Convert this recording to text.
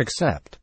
Accept.